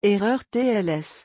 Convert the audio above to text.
Erreur TLS